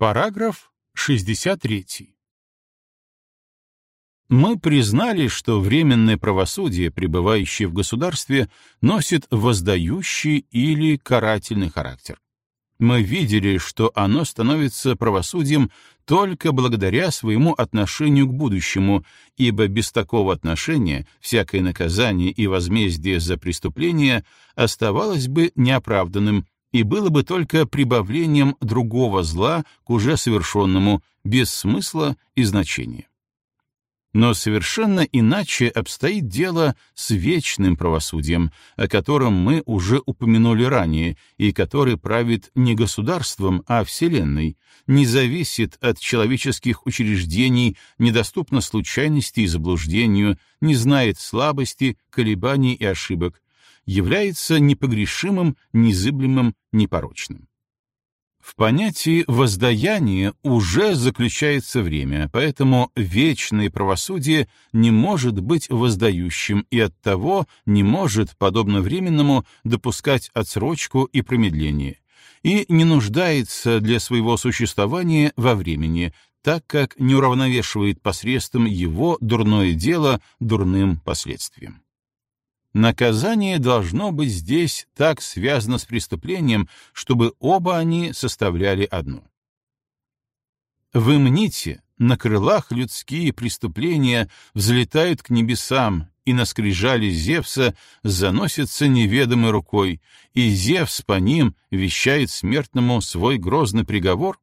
Параграф 63. Мы признали, что временное правосудие, пребывающее в государстве, носит воздающий или карательный характер. Мы видели, что оно становится правосудием только благодаря своему отношению к будущему, ибо без такого отношения всякое наказание и возмездие за преступление оставалось бы неоправданным и было бы только прибавлением другого зла к уже совершенному, без смысла и значения. Но совершенно иначе обстоит дело с вечным правосудием, о котором мы уже упомянули ранее, и который правит не государством, а Вселенной, не зависит от человеческих учреждений, недоступно случайности и заблуждению, не знает слабости, колебаний и ошибок, является непогрешимым, незыблемым, непорочным. В понятии воздаяние уже заключается время, поэтому вечное правосудие не может быть воздающим и оттого не может, подобно временному, допускать отсрочку и промедление, и не нуждается для своего существования во времени, так как не уравновешивает посредством его дурное дело дурным последствием. Наказание должно быть здесь так связано с преступлением, чтобы оба они составляли одно. Вы мните, на крылах людские преступления взлетают к небесам, и на скрижали Зевса заносятся неведомой рукой, и Зевс по ним вещает смертному свой грозный приговор?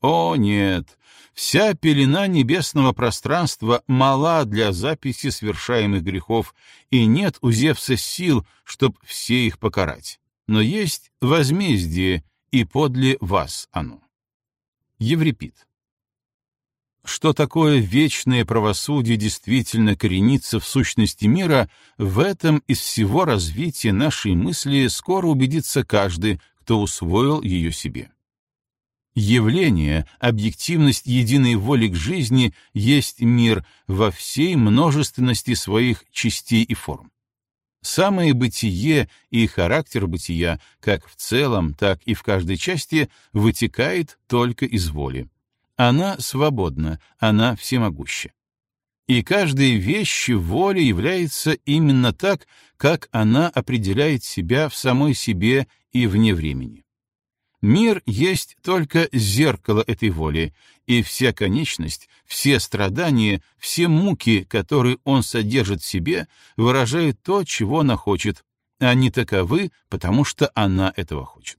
О, нет! Вся пелена небесного пространства мала для записи совершаемых грехов, и нет у Зевса сил, чтоб все их покарать. Но есть возмездие, и подле вас оно. Еврипид. Что такое вечное правосудие действительно коренится в сущности мира, в этом из всего развития нашей мысли скоро убедится каждый, кто усвоил ее себе. Явление, объективность единой воли к жизни есть мир во всей множественности своих частей и форм. Самое бытие и характер бытия, как в целом, так и в каждой части, вытекает только из воли. Она свободна, она всемогуща. И каждая вещь воли является именно так, как она определяет себя в самой себе и вне времени. Мир есть только зеркало этой воли, и вся конечность, все страдания, все муки, которые он содержит в себе, выражают то, чего она хочет. Они таковы, потому что она этого хочет.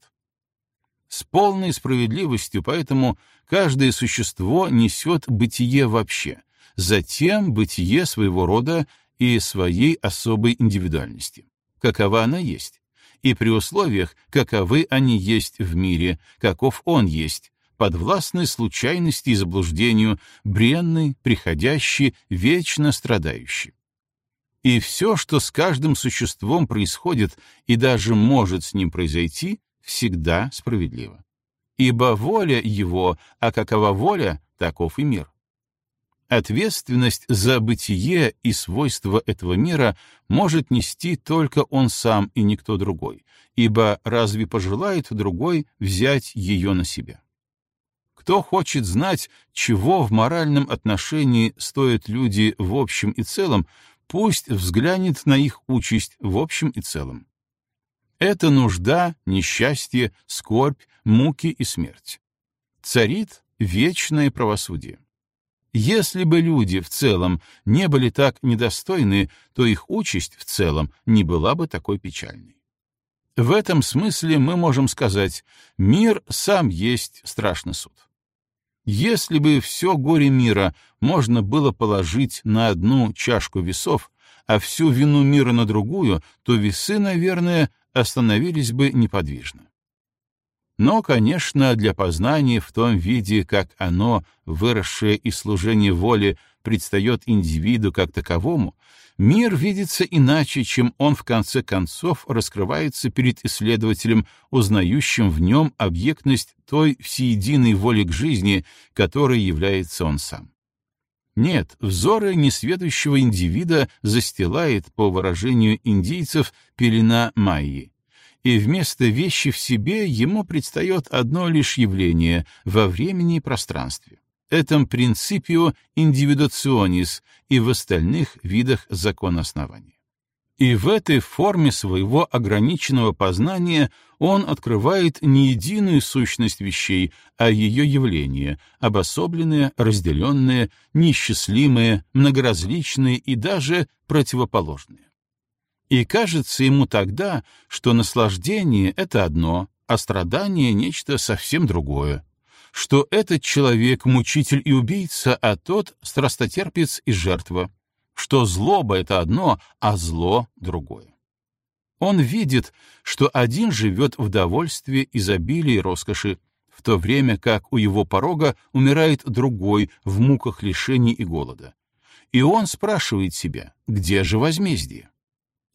С полной справедливостью поэтому каждое существо несет бытие вообще, затем бытие своего рода и своей особой индивидуальности. Какова она есть? И при условиях, каковы они есть в мире, каков он есть, подвластный случайности и заблуждению, бренный, приходящий, вечно страдающий. И все, что с каждым существом происходит и даже может с ним произойти, всегда справедливо. Ибо воля его, а какова воля, таков и мир. Ответственность за бытие и свойства этого мира может нести только он сам и никто другой, ибо разве пожелает другой взять ее на себя? Кто хочет знать, чего в моральном отношении стоят люди в общем и целом, пусть взглянет на их участь в общем и целом. Это нужда, несчастье, скорбь, муки и смерть. Царит вечное правосудие. Если бы люди в целом не были так недостойны, то их участь в целом не была бы такой печальной. В этом смысле мы можем сказать, мир сам есть страшный суд. Если бы все горе мира можно было положить на одну чашку весов, а всю вину мира на другую, то весы, наверное, остановились бы неподвижно. Но, конечно, для познания в том виде, как оно, выросшее из служения воли, предстает индивиду как таковому, мир видится иначе, чем он в конце концов раскрывается перед исследователем, узнающим в нем объектность той всеединой воли к жизни, которой является он сам. Нет, взоры несведущего индивида застилает, по выражению индийцев, пелена майи, и вместо вещи в себе ему предстает одно лишь явление во времени и пространстве. Этом принципио индивидуационис и в остальных видах закона основания. И в этой форме своего ограниченного познания он открывает не единую сущность вещей, а ее явления, обособленные, разделенные, неисчислимые, многоразличные и даже противоположные. И кажется ему тогда, что наслаждение — это одно, а страдание — нечто совсем другое, что этот человек — мучитель и убийца, а тот — страстотерпец и жертва, что злоба — это одно, а зло — другое. Он видит, что один живет в довольстве, изобилии и роскоши, в то время как у его порога умирает другой в муках лишений и голода. И он спрашивает себя, где же возмездие?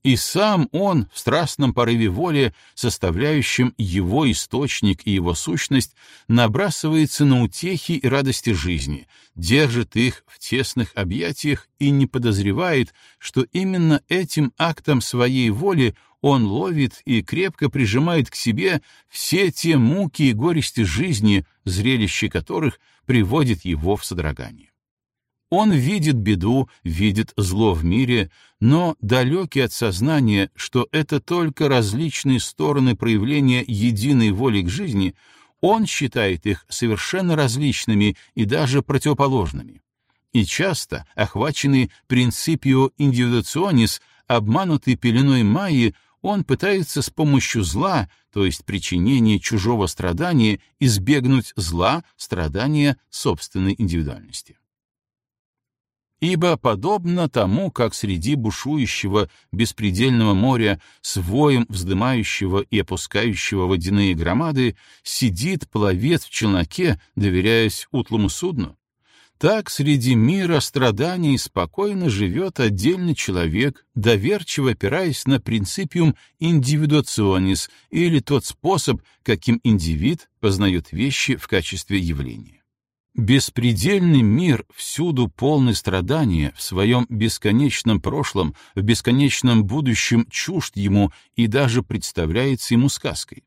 И сам он в страстном порыве воли, составляющем его источник и его сущность, набрасывается на утехи и радости жизни, держит их в тесных объятиях и не подозревает, что именно этим актом своей воли он ловит и крепко прижимает к себе все те муки и горести жизни, зрелище которых приводит его в содрогание. Он видит беду, видит зло в мире, но далекий от сознания, что это только различные стороны проявления единой воли к жизни, он считает их совершенно различными и даже противоположными. И часто, охваченный принципио индивидуационис, обманутый пеленой Майи, он пытается с помощью зла, то есть причинения чужого страдания, избегнуть зла, страдания собственной индивидуальности. Ибо подобно тому, как среди бушующего беспредельного моря с воем вздымающего и опускающего водяные громады сидит пловец в челноке, доверяясь утлому судну, так среди мира страданий спокойно живет отдельный человек, доверчиво опираясь на принципиум индивидуационис или тот способ, каким индивид познает вещи в качестве явления. Беспредельный мир, всюду полный страдания, в своем бесконечном прошлом, в бесконечном будущем чужд ему и даже представляется ему сказкой.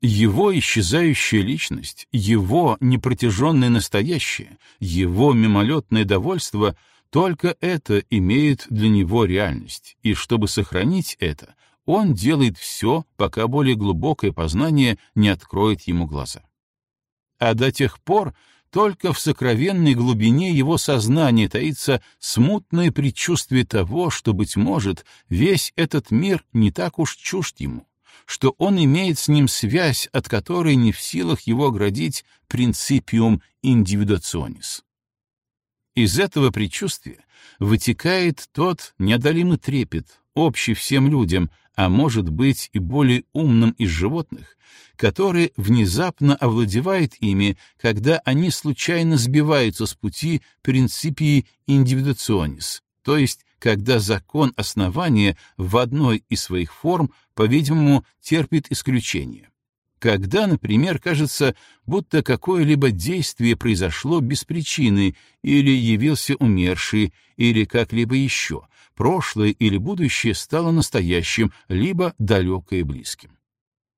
Его исчезающая личность, его непротяженное настоящее, его мимолетное довольство — только это имеет для него реальность, и чтобы сохранить это, он делает все, пока более глубокое познание не откроет ему глаза. А до тех пор только в сокровенной глубине его сознания таится смутное предчувствие того, что, быть может, весь этот мир не так уж чужд ему, что он имеет с ним связь, от которой не в силах его оградить принципиум индивидуационис. Из этого предчувствия вытекает тот неодолимый трепет, общий всем людям, а может быть и более умным из животных, который внезапно овладевает ими, когда они случайно сбиваются с пути принципии индивидуационис, то есть когда закон основания в одной из своих форм, по-видимому, терпит исключение. Когда, например, кажется, будто какое-либо действие произошло без причины, или явился умерший, или как-либо еще, прошлое или будущее стало настоящим, либо далекое и близким.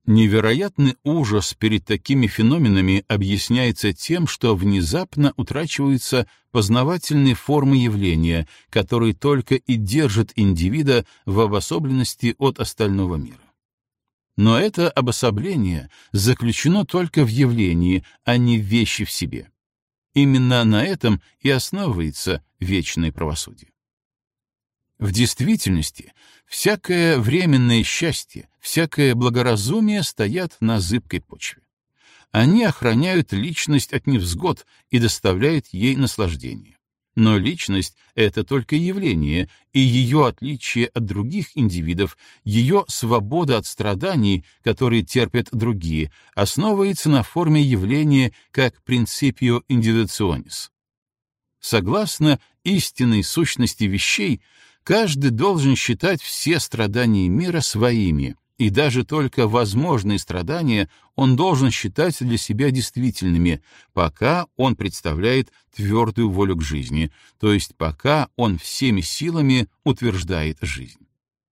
Невероятный ужас перед такими феноменами объясняется тем, что внезапно утрачиваются познавательные формы явления, которые только и держат индивида в обособленности от остального мира. Но это обособление заключено только в явлении, а не в вещи в себе. Именно на этом и основывается вечное правосудие. В действительности, всякое временное счастье, всякое благоразумие стоят на зыбкой почве. Они охраняют личность от невзгод и доставляют ей наслаждение. Но личность — это только явление, и ее отличие от других индивидов, ее свобода от страданий, которые терпят другие, основывается на форме явления как принципио индивидуационис. Согласно истинной сущности вещей, каждый должен считать все страдания мира своими — и даже только возможные страдания он должен считать для себя действительными, пока он представляет твердую волю к жизни, то есть пока он всеми силами утверждает жизнь.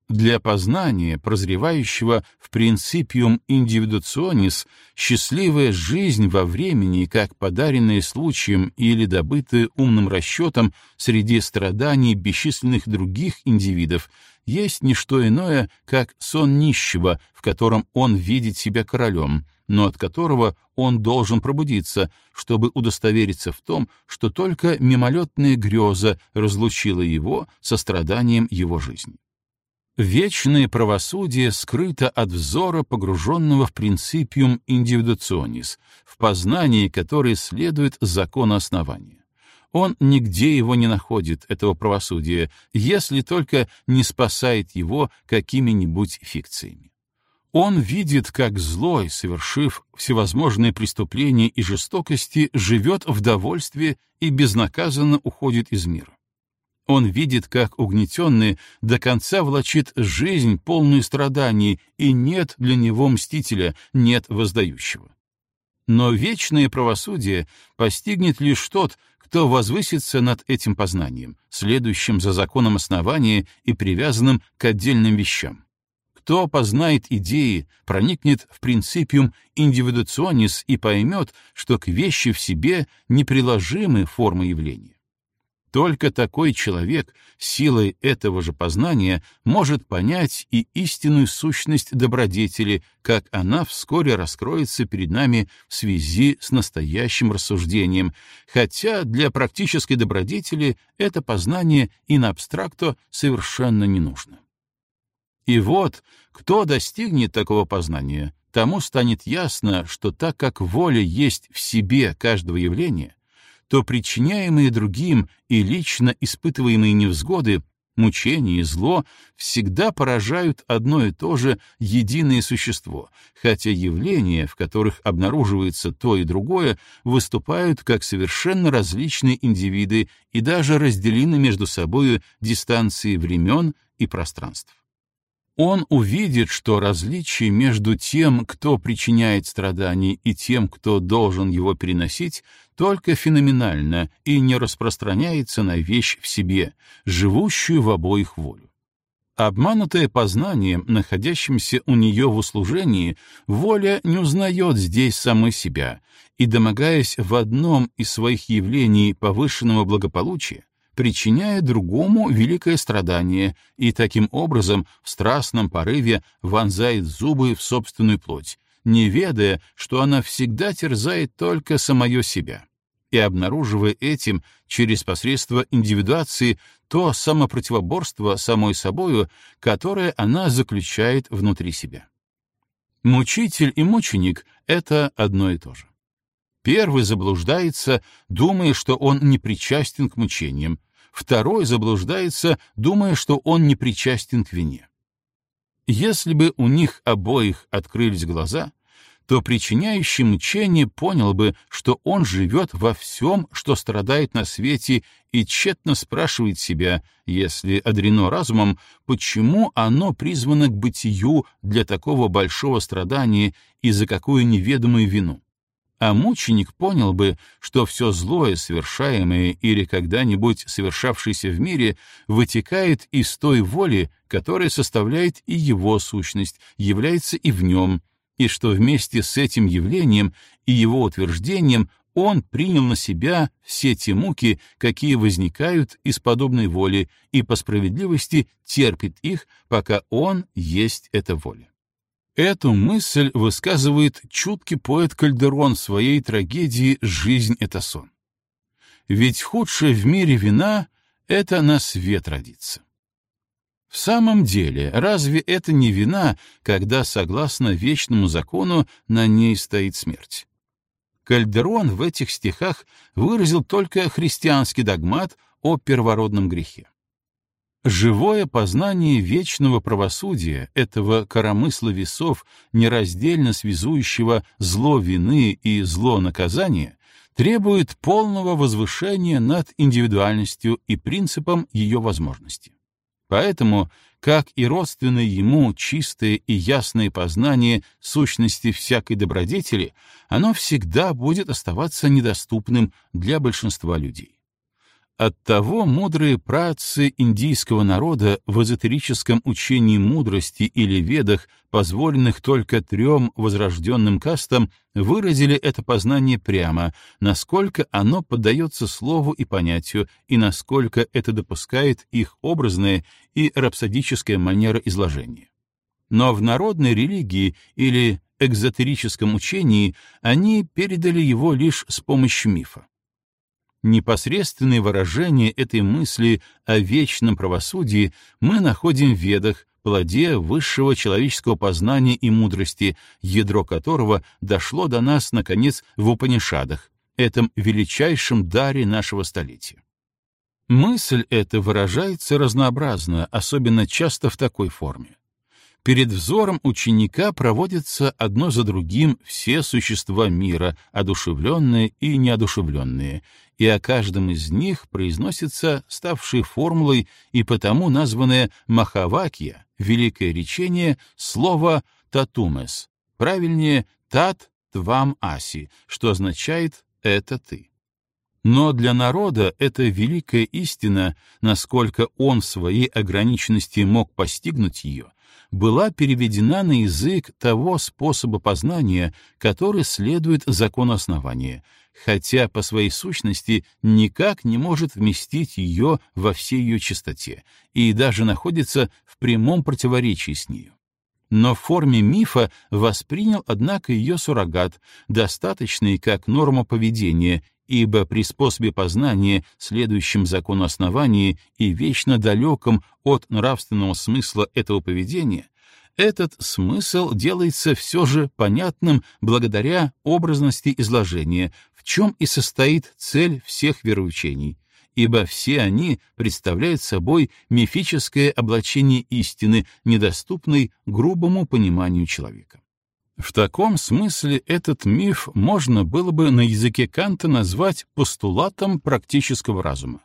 Для познания, прозревающего в принципиум индивидуационис, счастливая жизнь во времени, как подаренная случаем или добытая умным расчетом среди страданий бесчисленных других индивидов, есть не что иное, как сон нищего, в котором он видит себя королем, но от которого он должен пробудиться, чтобы удостовериться в том, что только мимолетная греза разлучила его со страданием его жизни. Вечное правосудие скрыто от взора, погруженного в принципиум индивидуационис, в познании, которое следует закону основания. Он нигде его не находит, этого правосудия, если только не спасает его какими-нибудь фикциями. Он видит, как злой, совершив всевозможные преступления и жестокости, живет в довольстве и безнаказанно уходит из мира. Он видит, как угнетенный до конца влачит жизнь, полную страданий, и нет для него мстителя, нет воздающего. Но вечное правосудие постигнет лишь тот, кто возвысится над этим познанием, следующим за законом основания и привязанным к отдельным вещам. Кто познает идеи, проникнет в принципиум индивидуационис и поймет, что к вещи в себе неприложимы формы явления. Только такой человек силой этого же познания может понять и истинную сущность добродетели, как она вскоре раскроется перед нами в связи с настоящим рассуждением, хотя для практической добродетели это познание in абстракто совершенно не нужно. И вот, кто достигнет такого познания, тому станет ясно, что так как воля есть в себе каждого явления, то причиняемые другим и лично испытываемые невзгоды, мучения и зло всегда поражают одно и то же единое существо, хотя явления, в которых обнаруживается то и другое, выступают как совершенно различные индивиды и даже разделены между собой дистанции времен и пространств. Он увидит, что различие между тем, кто причиняет страдания, и тем, кто должен его переносить, только феноменально и не распространяется на вещь в себе, живущую в обоих волю. Обманутое познанием, находящимся у нее в услужении, воля не узнает здесь самой себя, и, домогаясь в одном из своих явлений повышенного благополучия, причиняя другому великое страдание и таким образом в страстном порыве вонзает зубы в собственную плоть, не ведая, что она всегда терзает только самое себя, и обнаруживая этим через посредство индивидуации то самопротивоборство самой собою, которое она заключает внутри себя. Мучитель и мученик — это одно и то же. Первый заблуждается, думая, что он не причастен к мучениям, второй заблуждается, думая, что он не причастен к вине. Если бы у них обоих открылись глаза, то причиняющий мучение понял бы, что он живет во всем, что страдает на свете, и тщетно спрашивает себя, если одрено разумом, почему оно призвано к бытию для такого большого страдания и за какую неведомую вину а мученик понял бы, что все злое, совершаемое или когда-нибудь совершавшееся в мире, вытекает из той воли, которая составляет и его сущность, является и в нем, и что вместе с этим явлением и его утверждением он принял на себя все те муки, какие возникают из подобной воли, и по справедливости терпит их, пока он есть эта воля. Эту мысль высказывает чуткий поэт Кальдерон в своей трагедии «Жизнь — это сон». Ведь худшее в мире вина — это на свет родиться. В самом деле, разве это не вина, когда, согласно вечному закону, на ней стоит смерть? Кальдерон в этих стихах выразил только христианский догмат о первородном грехе. Живое познание вечного правосудия, этого коромысла весов, нераздельно связующего зло вины и зло наказания, требует полного возвышения над индивидуальностью и принципом ее возможности. Поэтому, как и родственное ему чистое и ясное познание сущности всякой добродетели, оно всегда будет оставаться недоступным для большинства людей. Оттого мудрые працы индийского народа в эзотерическом учении мудрости или ведах, позволенных только трем возрожденным кастам, выразили это познание прямо, насколько оно поддается слову и понятию, и насколько это допускает их образная и рапсодическая манера изложения. Но в народной религии или экзотерическом учении они передали его лишь с помощью мифа. Непосредственное выражение этой мысли о вечном правосудии мы находим в Ведах, плоде высшего человеческого познания и мудрости, ядро которого дошло до нас, наконец, в Упанишадах, этом величайшем даре нашего столетия. Мысль эта выражается разнообразно, особенно часто в такой форме. Перед взором ученика проводятся одно за другим все существа мира, одушевленные и неодушевленные, и о каждом из них произносится ставшей формулой и потому названное Махавакья, великое речение, слово «татумес», правильнее «тат твам аси», что означает «это ты». Но для народа эта великая истина, насколько он в своей ограниченности мог постигнуть ее, была переведена на язык того способа познания, который следует закону основания, хотя по своей сущности никак не может вместить ее во всей ее чистоте и даже находится в прямом противоречии с нею. Но в форме мифа воспринял, однако, ее суррогат, достаточный как норма поведения ибо при способе познания, следующем закону основания и вечно далеком от нравственного смысла этого поведения, этот смысл делается все же понятным благодаря образности изложения, в чем и состоит цель всех вероучений, ибо все они представляют собой мифическое облачение истины, недоступной грубому пониманию человека. В таком смысле этот миф можно было бы на языке Канта назвать постулатом практического разума.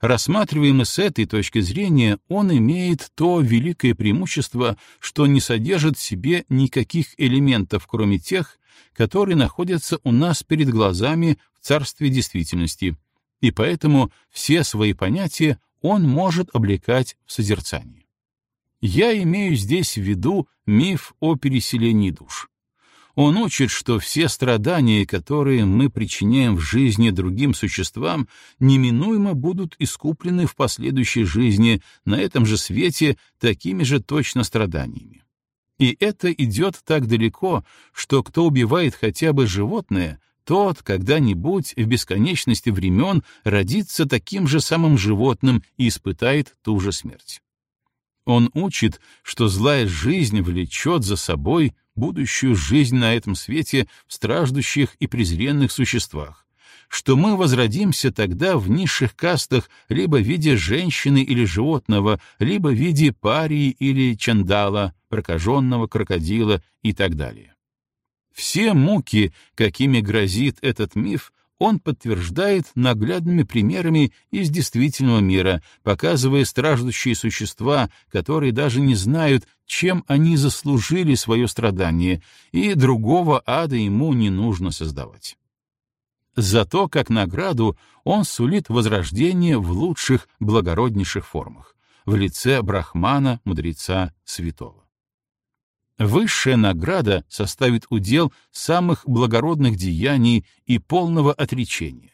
Рассматриваемый с этой точки зрения, он имеет то великое преимущество, что не содержит в себе никаких элементов, кроме тех, которые находятся у нас перед глазами в царстве действительности, и поэтому все свои понятия он может облекать в созерцании. Я имею здесь в виду миф о переселении душ. Он учит, что все страдания, которые мы причиняем в жизни другим существам, неминуемо будут искуплены в последующей жизни на этом же свете такими же точно страданиями. И это идет так далеко, что кто убивает хотя бы животное, тот когда-нибудь в бесконечности времен родится таким же самым животным и испытает ту же смерть. Он учит, что злая жизнь влечет за собой будущую жизнь на этом свете в страждущих и презренных существах, что мы возродимся тогда в низших кастах либо в виде женщины или животного, либо в виде парии или чандала, прокаженного крокодила и так далее. Все муки, какими грозит этот миф, он подтверждает наглядными примерами из действительного мира, показывая страждущие существа, которые даже не знают, чем они заслужили свое страдание, и другого ада ему не нужно создавать. Зато, как награду, он сулит возрождение в лучших, благороднейших формах, в лице брахмана, мудреца, святого. Высшая награда составит удел самых благородных деяний и полного отречения.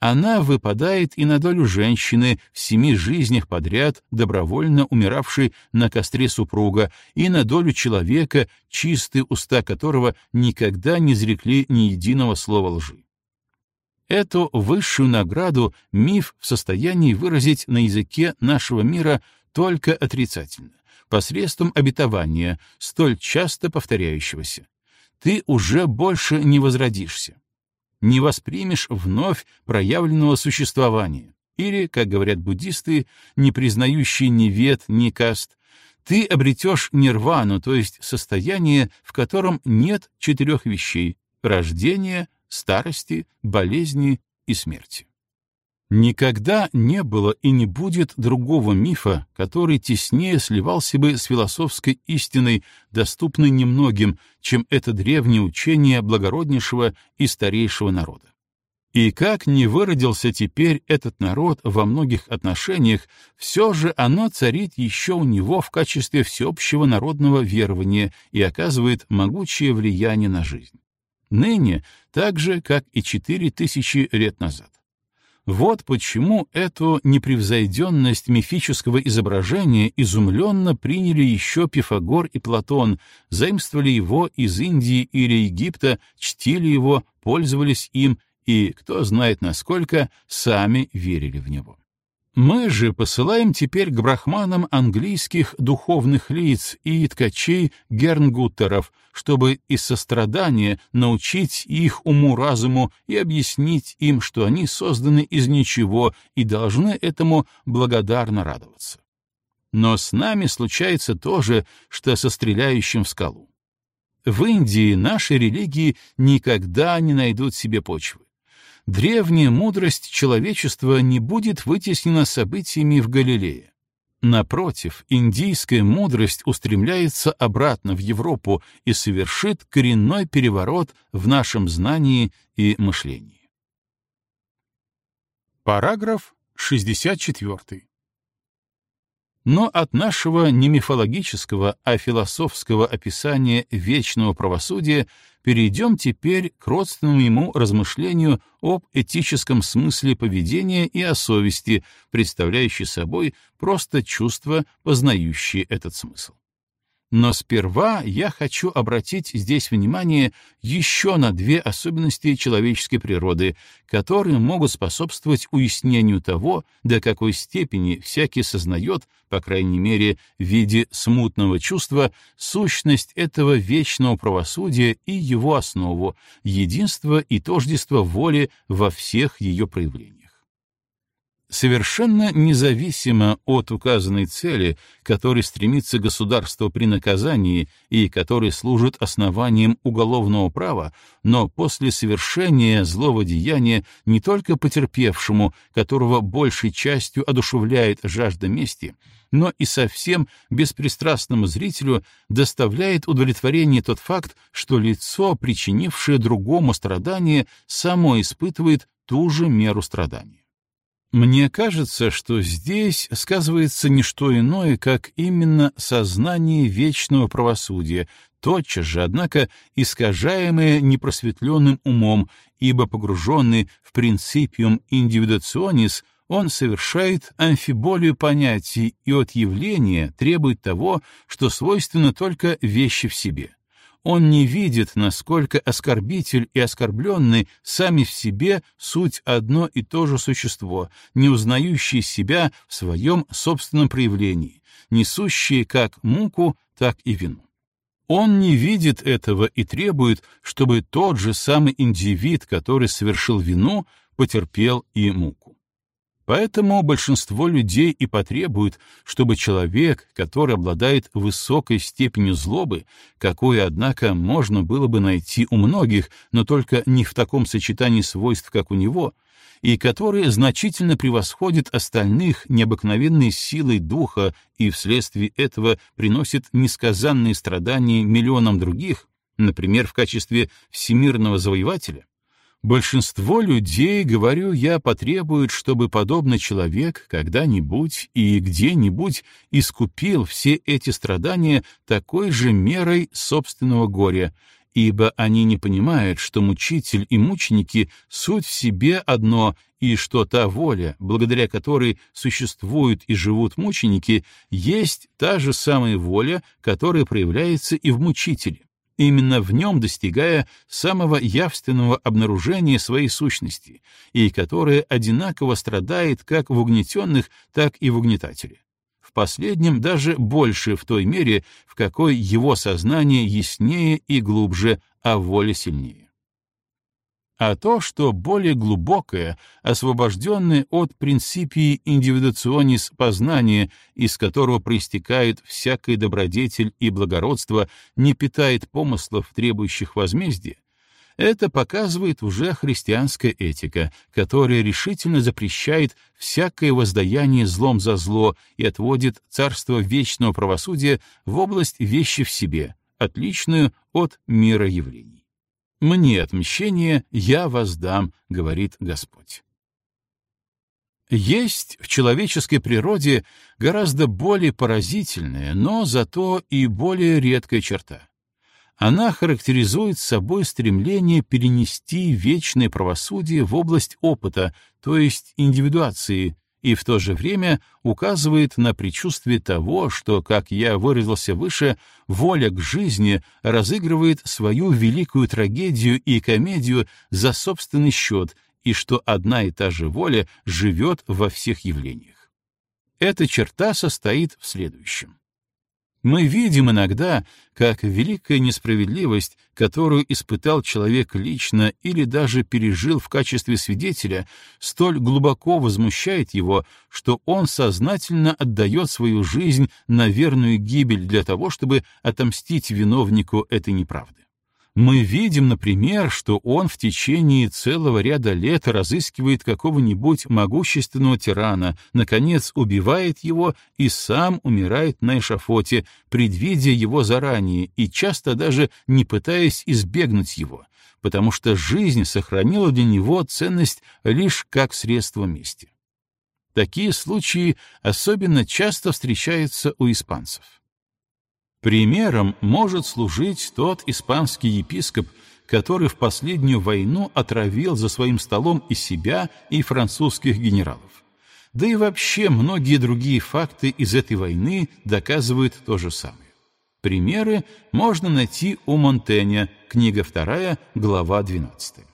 Она выпадает и на долю женщины в семи жизнях подряд, добровольно умиравшей на костре супруга, и на долю человека, чистые уста которого никогда не зрекли ни единого слова лжи. Эту высшую награду миф в состоянии выразить на языке нашего мира только отрицательно посредством обетования, столь часто повторяющегося. Ты уже больше не возродишься. Не воспримешь вновь проявленного существования. Или, как говорят буддисты, не признающие ни вет, ни каст, ты обретешь нирвану, то есть состояние, в котором нет четырех вещей — рождения, старости, болезни и смерти. Никогда не было и не будет другого мифа, который теснее сливался бы с философской истиной, доступной немногим, чем это древнее учение благороднейшего и старейшего народа. И как не выродился теперь этот народ во многих отношениях, все же оно царит еще у него в качестве всеобщего народного верования и оказывает могучее влияние на жизнь. Ныне так же, как и четыре тысячи лет назад. Вот почему эту непревзойденность мифического изображения изумленно приняли еще Пифагор и Платон, заимствовали его из Индии или Египта, чтили его, пользовались им и, кто знает насколько, сами верили в него. Мы же посылаем теперь к брахманам английских духовных лиц и ткачей гернгуттеров, чтобы из сострадания научить их уму-разуму и объяснить им, что они созданы из ничего и должны этому благодарно радоваться. Но с нами случается то же, что со стреляющим в скалу. В Индии наши религии никогда не найдут себе почвы древняя мудрость человечества не будет вытеснена событиями в Галилее. Напротив, индийская мудрость устремляется обратно в Европу и совершит коренной переворот в нашем знании и мышлении. Параграф 64. Но от нашего не мифологического, а философского описания вечного правосудия перейдем теперь к родственному ему размышлению об этическом смысле поведения и о совести, представляющей собой просто чувство, познающее этот смысл. Но сперва я хочу обратить здесь внимание еще на две особенности человеческой природы, которые могут способствовать уяснению того, до какой степени всякий сознает, по крайней мере, в виде смутного чувства, сущность этого вечного правосудия и его основу, единство и тождество воли во всех ее проявлениях. Совершенно независимо от указанной цели, которой стремится государство при наказании и который служит основанием уголовного права, но после совершения злого деяния не только потерпевшему, которого большей частью одушевляет жажда мести, но и совсем беспристрастному зрителю доставляет удовлетворение тот факт, что лицо, причинившее другому страдание, само испытывает ту же меру страдания. Мне кажется, что здесь сказывается не что иное, как именно сознание вечного правосудия, тотчас же, однако, искажаемое непросветленным умом, ибо погруженный в принципиум индивидуационис, он совершает амфиболию понятий и от явления требует того, что свойственно только вещи в себе он не видит, насколько оскорбитель и оскорбленный сами в себе суть одно и то же существо, не узнающие себя в своем собственном проявлении, несущие как муку, так и вину. Он не видит этого и требует, чтобы тот же самый индивид, который совершил вину, потерпел и муку. Поэтому большинство людей и потребует, чтобы человек, который обладает высокой степенью злобы, какую, однако, можно было бы найти у многих, но только не в таком сочетании свойств, как у него, и который значительно превосходит остальных необыкновенной силой духа и вследствие этого приносит несказанные страдания миллионам других, например, в качестве всемирного завоевателя, Большинство людей, говорю я, потребует, чтобы подобный человек когда-нибудь и где-нибудь искупил все эти страдания такой же мерой собственного горя, ибо они не понимают, что мучитель и мученики — суть в себе одно, и что та воля, благодаря которой существуют и живут мученики, есть та же самая воля, которая проявляется и в мучителе именно в нем достигая самого явственного обнаружения своей сущности, и которая одинаково страдает как в угнетенных, так и в угнетателе. В последнем даже больше в той мере, в какой его сознание яснее и глубже, а воля сильнее а то, что более глубокое, освобожденное от принципии индивидуационис познания, из которого проистекает всякий добродетель и благородство, не питает помыслов, требующих возмездия, это показывает уже христианская этика, которая решительно запрещает всякое воздаяние злом за зло и отводит царство вечного правосудия в область вещи в себе, отличную от мира явлений. «Мне отмщение, я воздам», — говорит Господь. Есть в человеческой природе гораздо более поразительная, но зато и более редкая черта. Она характеризует собой стремление перенести вечное правосудие в область опыта, то есть индивидуации, и в то же время указывает на предчувствие того, что, как я выразился выше, воля к жизни разыгрывает свою великую трагедию и комедию за собственный счет — и что одна и та же воля живет во всех явлениях. Эта черта состоит в следующем. Мы видим иногда, как великая несправедливость, которую испытал человек лично или даже пережил в качестве свидетеля, столь глубоко возмущает его, что он сознательно отдает свою жизнь на верную гибель для того, чтобы отомстить виновнику этой неправды. Мы видим, например, что он в течение целого ряда лет разыскивает какого-нибудь могущественного тирана, наконец убивает его и сам умирает на эшафоте, предвидя его заранее и часто даже не пытаясь избегнуть его, потому что жизнь сохранила для него ценность лишь как средство мести. Такие случаи особенно часто встречаются у испанцев. Примером может служить тот испанский епископ, который в последнюю войну отравил за своим столом и себя, и французских генералов. Да и вообще многие другие факты из этой войны доказывают то же самое. Примеры можно найти у Монтэня, книга 2, глава 12.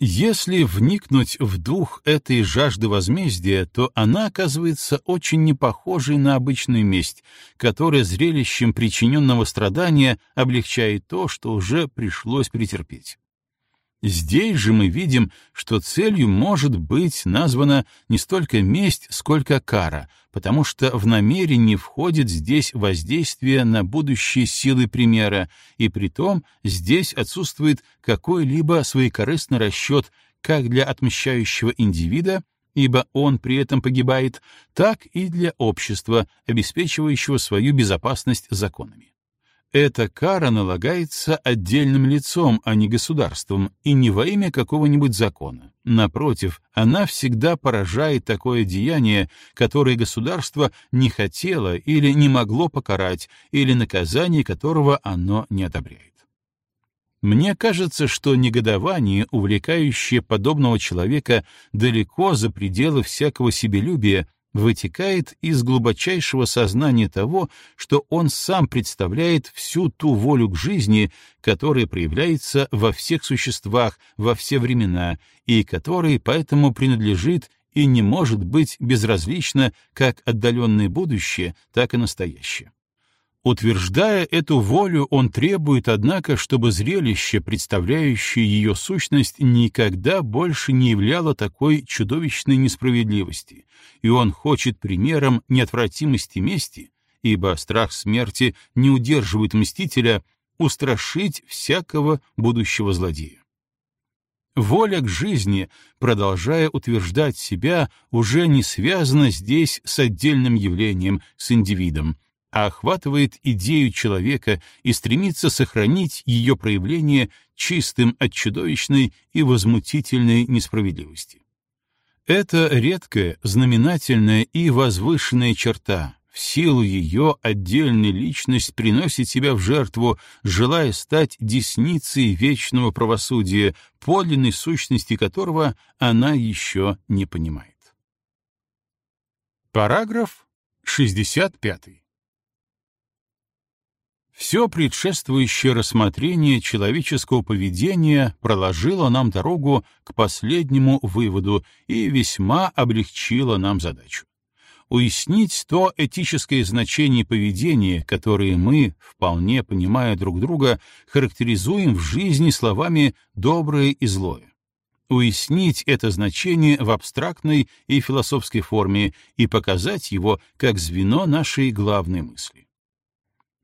Если вникнуть в дух этой жажды возмездия, то она оказывается очень не похожей на обычную месть, которая зрелищем причиненного страдания облегчает то, что уже пришлось претерпеть. Здесь же мы видим, что целью может быть названа не столько месть, сколько кара, потому что в намерении входит здесь воздействие на будущие силы примера, и притом здесь отсутствует какой-либо своекорыстный расчет как для отмещающего индивида, ибо он при этом погибает, так и для общества, обеспечивающего свою безопасность законами. Эта кара налагается отдельным лицом, а не государством, и не во имя какого-нибудь закона. Напротив, она всегда поражает такое деяние, которое государство не хотело или не могло покарать, или наказание которого оно не одобряет. Мне кажется, что негодование, увлекающее подобного человека далеко за пределы всякого себелюбия, вытекает из глубочайшего сознания того, что он сам представляет всю ту волю к жизни, которая проявляется во всех существах, во все времена, и которой поэтому принадлежит и не может быть безразлична как отдаленное будущее, так и настоящее. Утверждая эту волю, он требует, однако, чтобы зрелище, представляющее ее сущность, никогда больше не являло такой чудовищной несправедливости, и он хочет примером неотвратимости мести, ибо страх смерти не удерживает мстителя, устрашить всякого будущего злодея. Воля к жизни, продолжая утверждать себя, уже не связана здесь с отдельным явлением, с индивидом, а охватывает идею человека и стремится сохранить ее проявление чистым от чудовищной и возмутительной несправедливости. Это редкая, знаменательная и возвышенная черта. В силу ее отдельная личность приносит себя в жертву, желая стать десницей вечного правосудия, подлинной сущности которого она еще не понимает. Параграф 65. Все предшествующее рассмотрение человеческого поведения проложило нам дорогу к последнему выводу и весьма облегчило нам задачу. Уяснить то этическое значение поведения, которое мы, вполне понимая друг друга, характеризуем в жизни словами «доброе» и «злое». Уяснить это значение в абстрактной и философской форме и показать его как звено нашей главной мысли.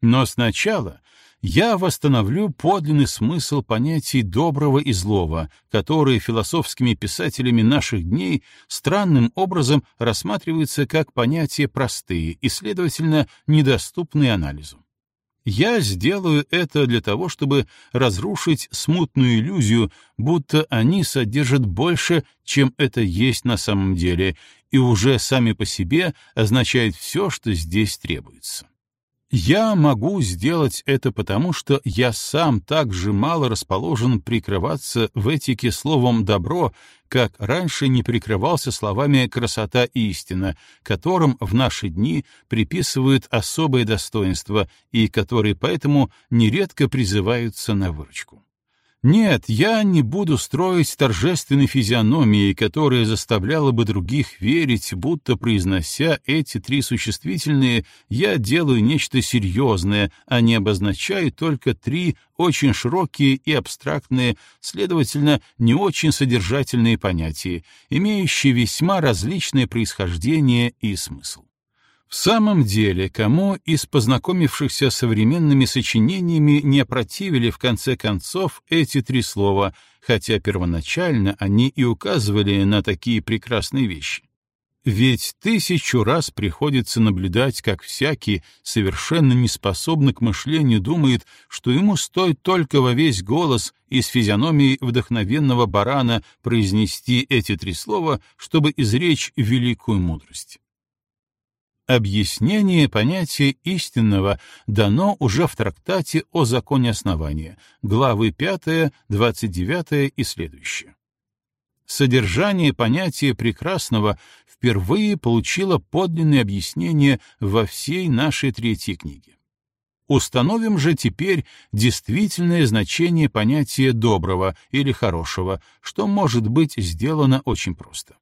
Но сначала я восстановлю подлинный смысл понятий доброго и злого, которые философскими писателями наших дней странным образом рассматриваются как понятия простые и, следовательно, недоступные анализу. Я сделаю это для того, чтобы разрушить смутную иллюзию, будто они содержат больше, чем это есть на самом деле, и уже сами по себе означают все, что здесь требуется. Я могу сделать это потому, что я сам так же мало расположен прикрываться в этике словом «добро», как раньше не прикрывался словами «красота и истина», которым в наши дни приписывают особое достоинство и которые поэтому нередко призываются на выручку. Нет, я не буду строить торжественной физиономии, которая заставляла бы других верить, будто, произнося эти три существительные, я делаю нечто серьезное, а не обозначаю только три очень широкие и абстрактные, следовательно, не очень содержательные понятия, имеющие весьма различное происхождение и смысл. В самом деле, кому из познакомившихся современными сочинениями не опротивили в конце концов эти три слова, хотя первоначально они и указывали на такие прекрасные вещи? Ведь тысячу раз приходится наблюдать, как всякий, совершенно неспособный к мышлению, думает, что ему стоит только во весь голос из физиономии вдохновенного барана произнести эти три слова, чтобы изречь великую мудрость. Объяснение понятия истинного дано уже в трактате о законе основания, главы 5, 29 и следующие. Содержание понятия прекрасного впервые получило подлинное объяснение во всей нашей третьей книге. Установим же теперь действительное значение понятия доброго или хорошего, что может быть сделано очень просто.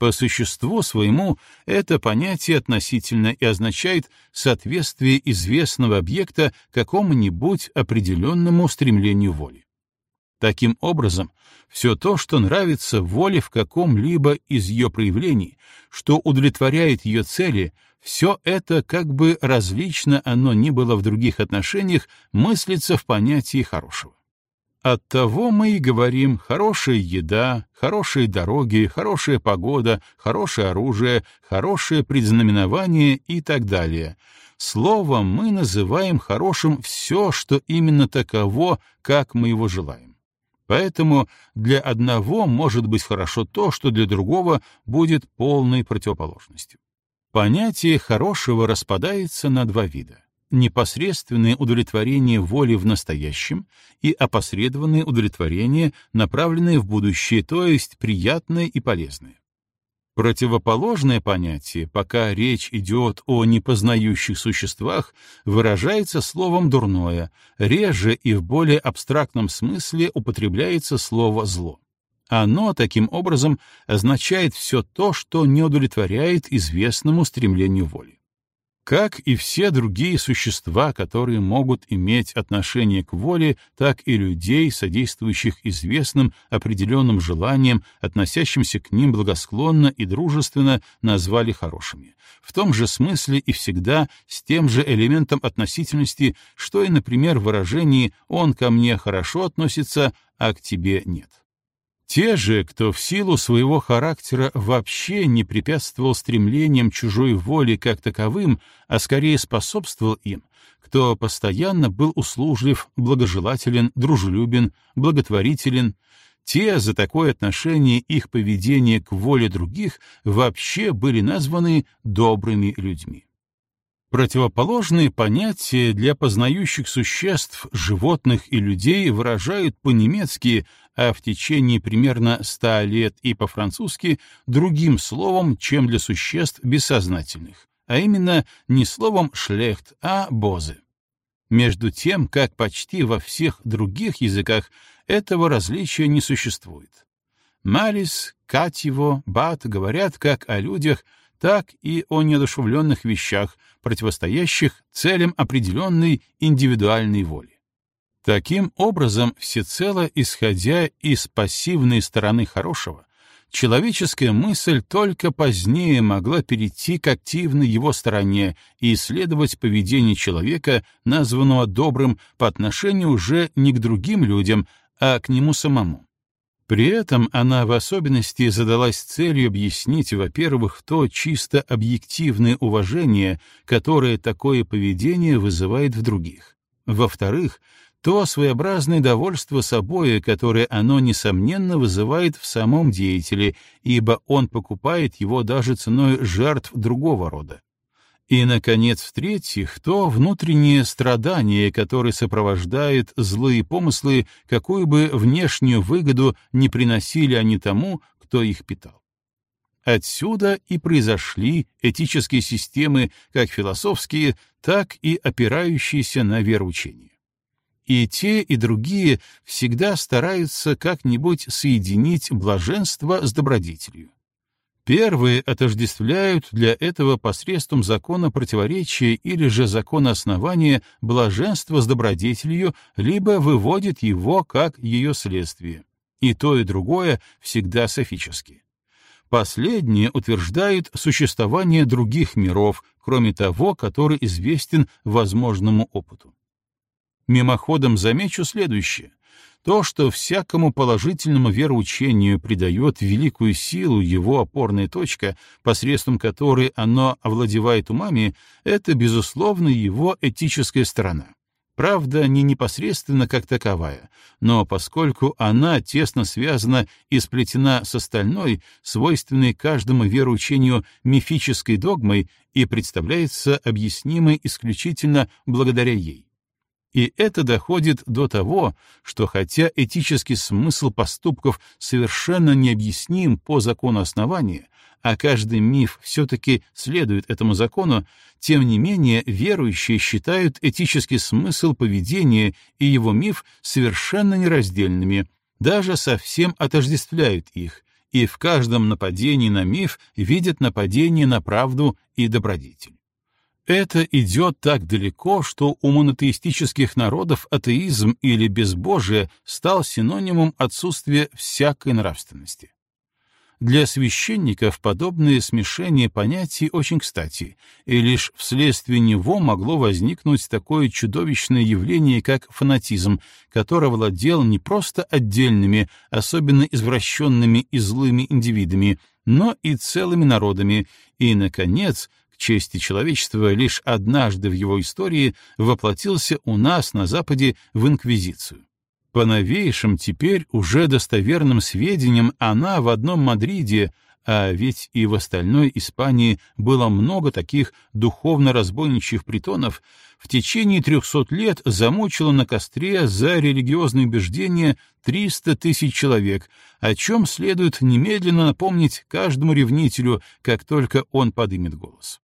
По существу своему это понятие относительно и означает соответствие известного объекта какому-нибудь определенному стремлению воли. Таким образом, все то, что нравится воле в каком-либо из ее проявлений, что удовлетворяет ее цели, все это, как бы различно оно ни было в других отношениях, мыслится в понятии хорошего. Оттого мы и говорим «хорошая еда», «хорошие дороги», «хорошая погода», «хорошее оружие», «хорошее предзнаменование» и так далее. Словом, мы называем хорошим все, что именно таково, как мы его желаем. Поэтому для одного может быть хорошо то, что для другого будет полной противоположностью. Понятие «хорошего» распадается на два вида непосредственное удовлетворение воли в настоящем и опосредованное удовлетворение, направленное в будущее, то есть приятное и полезное. Противоположное понятие, пока речь идет о непознающих существах, выражается словом «дурное», реже и в более абстрактном смысле употребляется слово «зло». Оно, таким образом, означает все то, что не удовлетворяет известному стремлению воли. Как и все другие существа, которые могут иметь отношение к воле, так и людей, содействующих известным определенным желаниям, относящимся к ним благосклонно и дружественно, назвали хорошими. В том же смысле и всегда с тем же элементом относительности, что и, например, в выражении «он ко мне хорошо относится, а к тебе нет». Те же, кто в силу своего характера вообще не препятствовал стремлениям чужой воли как таковым, а скорее способствовал им, кто постоянно был услужлив, благожелателен, дружелюбен, благотворителен, те за такое отношение их поведения к воле других вообще были названы добрыми людьми. Противоположные понятия для познающих существ, животных и людей выражают по-немецки, а в течение примерно ста лет и по-французски другим словом, чем для существ бессознательных, а именно не словом «шлехт», а «бозе». Между тем, как почти во всех других языках этого различия не существует. Малис, Катьево, Бат говорят как о людях, так и о неодушевленных вещах, противостоящих целям определенной индивидуальной воли. Таким образом, всецело исходя из пассивной стороны хорошего, человеческая мысль только позднее могла перейти к активной его стороне и исследовать поведение человека, названного добрым по отношению уже не к другим людям, а к нему самому. При этом она в особенности задалась целью объяснить, во-первых, то чисто объективное уважение, которое такое поведение вызывает в других. Во-вторых, то своеобразное довольство собой, которое оно, несомненно, вызывает в самом деятеле, ибо он покупает его даже ценой жертв другого рода. И, наконец, в-третьих, то внутреннее страдание, которое сопровождает злые помыслы, какую бы внешнюю выгоду не приносили они тому, кто их питал. Отсюда и произошли этические системы, как философские, так и опирающиеся на вероучение. И те, и другие всегда стараются как-нибудь соединить блаженство с добродетелью. Первые отождествляют для этого посредством закона противоречия или же закона основания блаженство с добродетелью, либо выводят его как ее следствие. И то, и другое всегда софически. Последние утверждают существование других миров, кроме того, который известен возможному опыту. Мимоходом замечу следующее. То, что всякому положительному вероучению придает великую силу его опорная точка, посредством которой оно овладевает умами, это, безусловно, его этическая сторона. Правда, не непосредственно как таковая, но поскольку она тесно связана и сплетена с остальной, свойственной каждому вероучению мифической догмой и представляется объяснимой исключительно благодаря ей. И это доходит до того, что хотя этический смысл поступков совершенно необъясним по закону основания, а каждый миф все-таки следует этому закону, тем не менее верующие считают этический смысл поведения и его миф совершенно нераздельными, даже совсем отождествляют их, и в каждом нападении на миф видят нападение на правду и добродетель. Это идет так далеко, что у монотеистических народов атеизм или безбожие стал синонимом отсутствия всякой нравственности. Для священников подобное смешение понятий очень кстати, и лишь вследствие него могло возникнуть такое чудовищное явление, как фанатизм, который владел не просто отдельными, особенно извращенными и злыми индивидами, но и целыми народами, и, наконец, чести человечества лишь однажды в его истории воплотился у нас на Западе в Инквизицию. По новейшим, теперь уже достоверным сведениям, она в одном Мадриде, а ведь и в остальной Испании было много таких духовно-разбойничьих притонов, в течение трехсот лет замучила на костре за религиозные убеждения 300 тысяч человек, о чем следует немедленно напомнить каждому ревнителю, как только он подымет голос.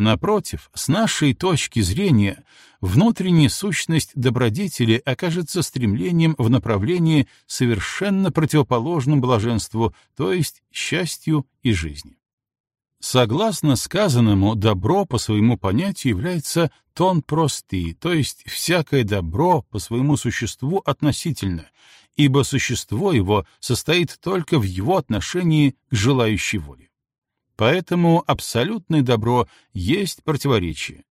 Напротив, с нашей точки зрения, внутренняя сущность добродетели окажется стремлением в направлении совершенно противоположным блаженству, то есть счастью и жизни. Согласно сказанному, добро по своему понятию является тон простый, то есть всякое добро по своему существу относительно, ибо существо его состоит только в его отношении к желающей воле. Поэтому абсолютное добро есть противоречие.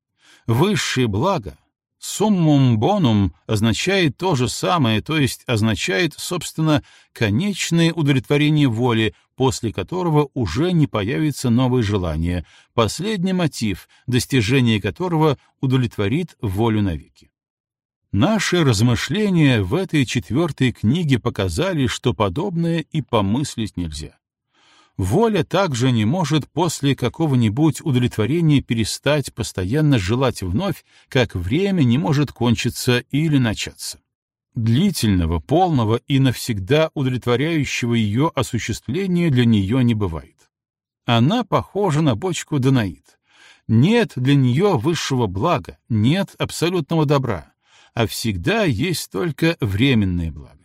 Высшее благо, суммум бонум, означает то же самое, то есть означает, собственно, конечное удовлетворение воли, после которого уже не появится новое желание, последний мотив, достижение которого удовлетворит волю навеки. Наши размышления в этой четвертой книге показали, что подобное и помыслить нельзя. Воля также не может после какого-нибудь удовлетворения перестать постоянно желать вновь, как время не может кончиться или начаться. Длительного, полного и навсегда удовлетворяющего ее осуществления для нее не бывает. Она похожа на бочку Данаид. Нет для нее высшего блага, нет абсолютного добра, а всегда есть только временное благо.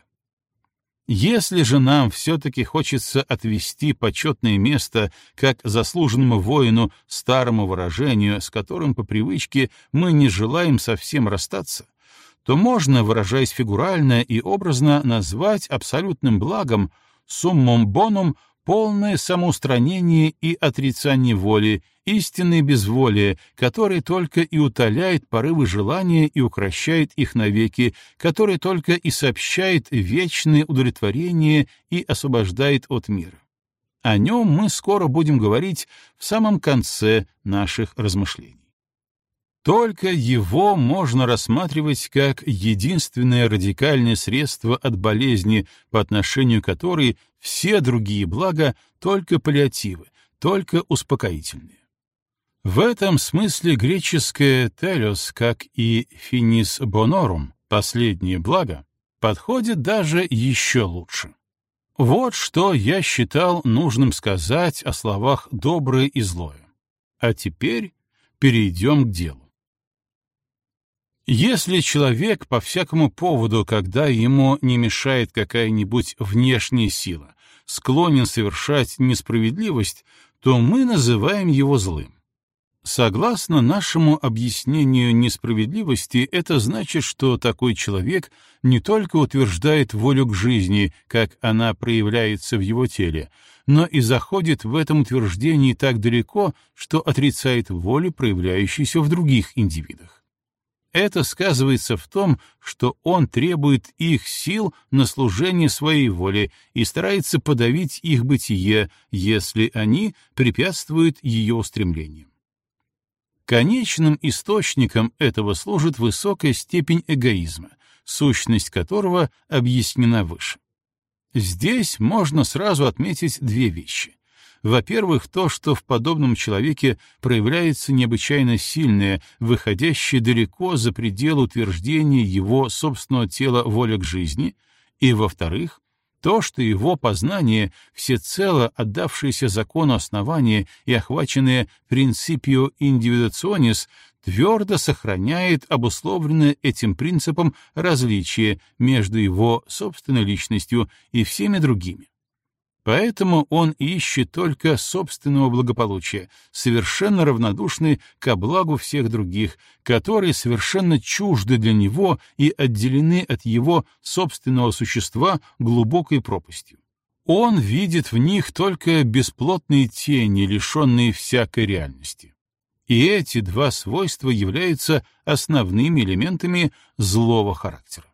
Если же нам все-таки хочется отвести почетное место как заслуженному воину старому выражению, с которым по привычке мы не желаем совсем расстаться, то можно, выражаясь фигурально и образно, назвать абсолютным благом суммум бонум полное самоустранение и отрицание воли, истинное безволие, которое только и утоляет порывы желания и укращает их навеки, которое только и сообщает вечное удовлетворение и освобождает от мира. О нем мы скоро будем говорить в самом конце наших размышлений. Только его можно рассматривать как единственное радикальное средство от болезни, по отношению которой все другие блага только паллиативы, только успокоительные. В этом смысле греческое «телос», как и «finis bonorum» — «последнее благо», подходит даже еще лучше. Вот что я считал нужным сказать о словах «доброе» и «злое». А теперь перейдем к делу. Если человек по всякому поводу, когда ему не мешает какая-нибудь внешняя сила, склонен совершать несправедливость, то мы называем его злым. Согласно нашему объяснению несправедливости, это значит, что такой человек не только утверждает волю к жизни, как она проявляется в его теле, но и заходит в этом утверждении так далеко, что отрицает волю, проявляющуюся в других индивидах. Это сказывается в том, что он требует их сил на служение своей воле и старается подавить их бытие, если они препятствуют ее устремлениям. Конечным источником этого служит высокая степень эгоизма, сущность которого объяснена выше. Здесь можно сразу отметить две вещи. Во-первых, то, что в подобном человеке проявляется необычайно сильное, выходящее далеко за пределы утверждения его собственного тела воля к жизни, и, во-вторых, то, что его познание, всецело отдавшееся закону основания и охваченное принципио индивидуационис, твердо сохраняет обусловленное этим принципом различие между его собственной личностью и всеми другими. Поэтому он ищет только собственного благополучия, совершенно равнодушный ко благу всех других, которые совершенно чужды для него и отделены от его собственного существа глубокой пропастью. Он видит в них только бесплотные тени, лишенные всякой реальности. И эти два свойства являются основными элементами злого характера.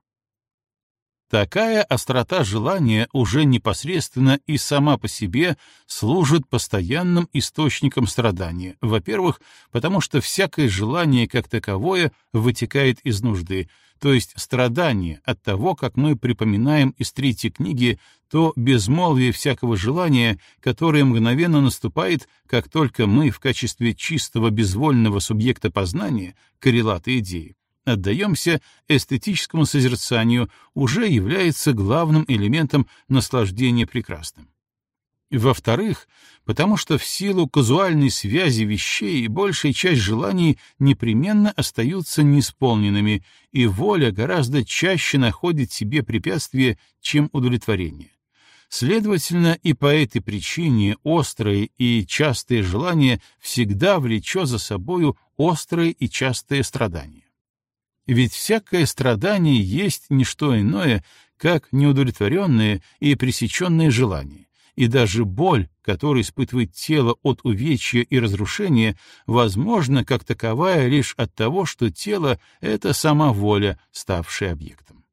Такая острота желания уже непосредственно и сама по себе служит постоянным источником страдания. Во-первых, потому что всякое желание как таковое вытекает из нужды, то есть страдание от того, как мы припоминаем из третьей книги то безмолвие всякого желания, которое мгновенно наступает, как только мы в качестве чистого безвольного субъекта познания, коррелата идеи, отдаемся эстетическому созерцанию, уже является главным элементом наслаждения прекрасным. Во-вторых, потому что в силу казуальной связи вещей большая часть желаний непременно остаются неисполненными, и воля гораздо чаще находит себе препятствие, чем удовлетворение. Следовательно, и по этой причине острое и частое желание всегда влечет за собою острое и частое страдание. Ведь всякое страдание есть не что иное, как неудовлетворенное и пресеченное желание, и даже боль, которую испытывает тело от увечья и разрушения, возможно, как таковая лишь от того, что тело — это сама воля, ставшая объектом.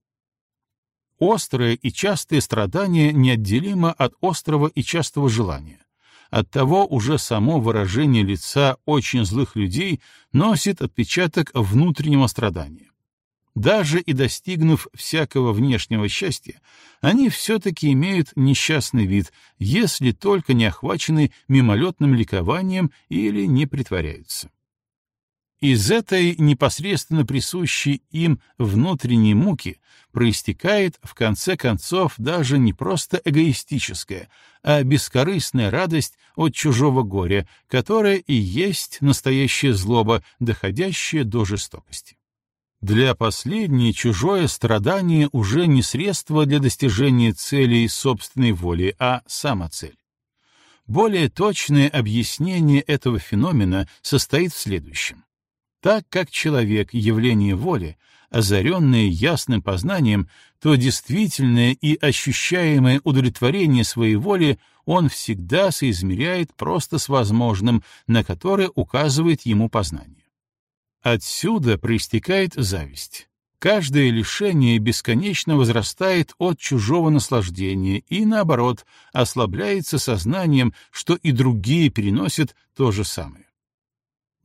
Острое и частое страдание неотделимо от острого и частого желания. Оттого уже само выражение лица очень злых людей носит отпечаток внутреннего страдания. Даже и достигнув всякого внешнего счастья, они все-таки имеют несчастный вид, если только не охвачены мимолетным ликованием или не притворяются. Из этой непосредственно присущей им внутренней муки проистекает, в конце концов, даже не просто эгоистическая, а бескорыстная радость от чужого горя, которая и есть настоящая злоба, доходящая до жестокости. Для последней чужое страдание уже не средство для достижения целей собственной воли, а самоцель. Более точное объяснение этого феномена состоит в следующем. Так как человек — явление воли, озаренное ясным познанием, то действительное и ощущаемое удовлетворение своей воли он всегда соизмеряет просто с возможным, на которое указывает ему познание. Отсюда проистекает зависть. Каждое лишение бесконечно возрастает от чужого наслаждения и, наоборот, ослабляется сознанием, что и другие переносят то же самое.